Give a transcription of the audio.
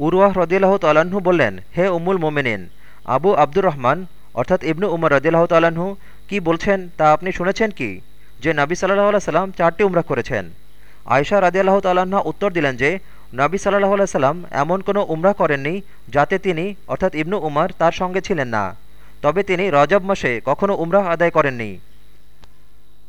উরওয়াহ রদিল্লাহ তালাহু বললেন, হে উমুল মোমেনিন, আবু আব্দুর রহমান, অর্থাৎ ইবনু উমর রদিল্লাহ তালাহু কি বলছেন তা আপনি শুনেছেন কি? যে নাবি সাল্লাহ আল্লাহ সাল্লাম চারটি উমরা করেছেন। আয়সা রাজিয়াল্লাহ তাল্লাহা উত্তর দিলেন যে, নাবি সাল্লাহ আল্লাহ সাল্লাম এমন কোনো উমরা করেননি যাতে তিনি, অর্থাৎ ইবনু উমর, তার সঙ্গে ছিলেন না। তবে তিনি রজব মাসে কখনও উমরাহ আদায় করেননি।